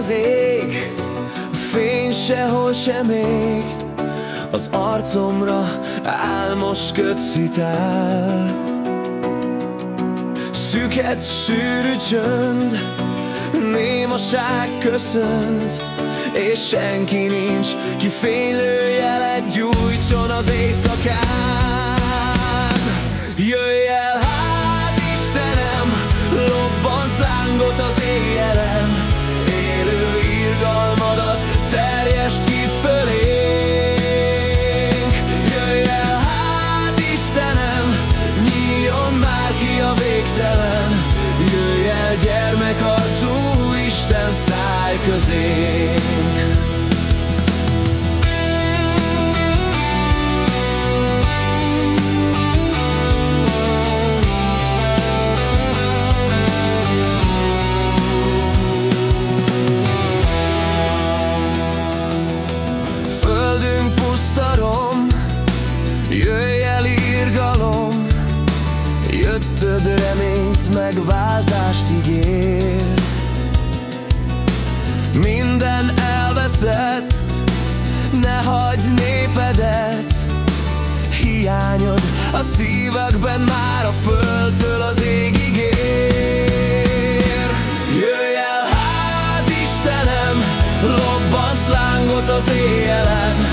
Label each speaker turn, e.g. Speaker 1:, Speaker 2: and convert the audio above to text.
Speaker 1: az ég, fény sehol sem ég, az arcomra álmos kötszitál. Szüket sűrű csönd, némaság köszönt, és senki nincs, ki félő közénk. Reményt, megváltást ígér. Elveszett, ne hagyj népedet, hiányod a szívekben már a földtől az égig ér. Jöjj el hát Istenem, lobbanc lángot az éjjelen,